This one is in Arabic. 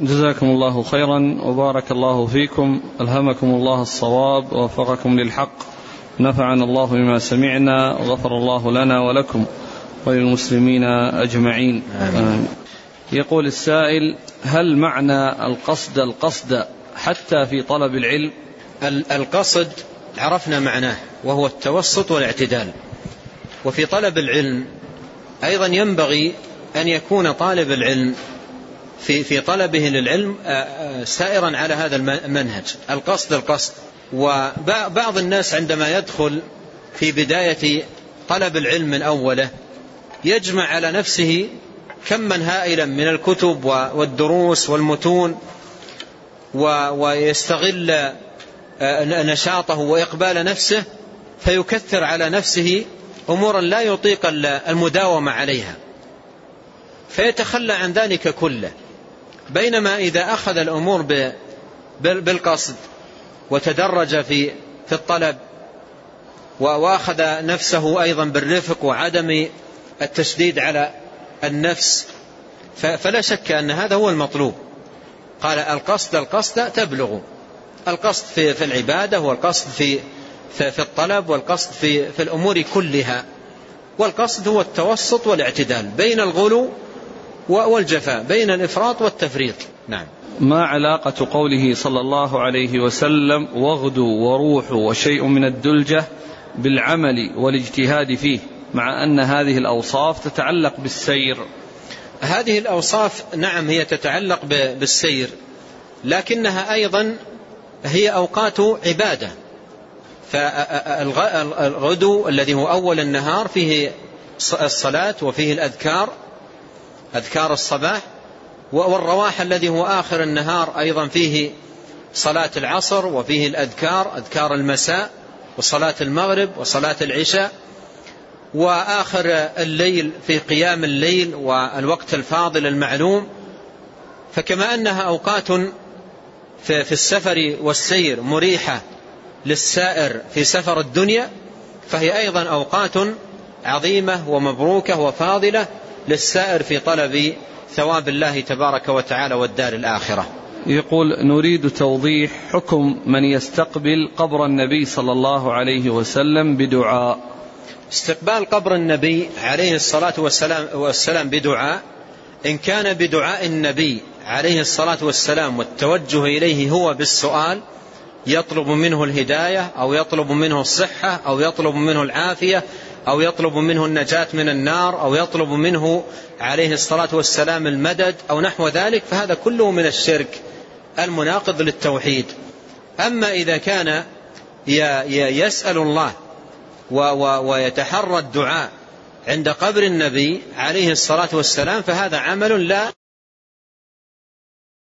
جزاكم الله خيرا وبارك الله فيكم ألهمكم الله الصواب ووفقكم للحق نفعنا الله بما سمعنا وغفر الله لنا ولكم وللمسلمين أجمعين. آمين. يقول السائل هل معنى القصد القصد حتى في طلب العلم؟ القصد عرفنا معناه وهو التوسط والاعتدال. وفي طلب العلم أيضا ينبغي أن يكون طالب العلم في في طلبه للعلم سائرا على هذا المنهج القصد القصد. وبعض الناس عندما يدخل في بداية طلب العلم من أوله يجمع على نفسه كما هائلا من الكتب والدروس والمتون ويستغل نشاطه وإقبال نفسه فيكثر على نفسه أمورا لا يطيق المداومة عليها. فيتخلى عن ذلك كله. بينما إذا أخذ الأمور بالقصد وتدرج في في الطلب وأخذ نفسه أيضا بالرفق وعدم التشديد على النفس فلا شك أن هذا هو المطلوب. قال القصد القصد تبلغ. القصد في, في العبادة والقصد في, في, في الطلب والقصد في, في الأمور كلها والقصد هو التوسط والاعتدال بين الغلو والجفاء بين الإفراط والتفريط. نعم. ما علاقة قوله صلى الله عليه وسلم واغدوا وروحوا وشيء من الدلجة بالعمل والاجتهاد فيه مع أن هذه الأوصاف تتعلق بالسير. هذه الأوصاف نعم هي تتعلق بالسير لكنها أيضا هي أوقات عبادة. فالغدو الذي هو أول النهار فيه الصلاة وفيه الأذكار أذكار الصباح والرواح الذي هو آخر النهار أيضا فيه صلاة العصر وفيه الأذكار أذكار المساء وصلاة المغرب وصلاة العشاء وآخر الليل في قيام الليل والوقت الفاضل المعلوم. فكما أنها أوقات في السفر والسير مريحة للسائر في سفر الدنيا فهي أيضا أوقات عظيمة ومبروكة وفاضلة للسائر في طلب ثواب الله تبارك وتعالى والدار الآخرة. يقول نريد توضيح حكم من يستقبل قبر النبي صلى الله عليه وسلم بدعاء. استقبال قبر النبي عليه الصلاة والسلام, والسلام بدعاء إن كان بدعاء النبي عليه الصلاة والسلام والتوجه إليه هو بالسؤال يطلب منه الهداية أو يطلب منه الصحة أو يطلب منه العافية أو يطلب منه النجاة من النار أو يطلب منه عليه الصلاة والسلام المدد أو نحو ذلك فهذا كله من الشرك المناقض للتوحيد. أما إذا كان يسأل الله ويتحرى الدعاء عند قبر النبي عليه الصلاة والسلام فهذا عمل لا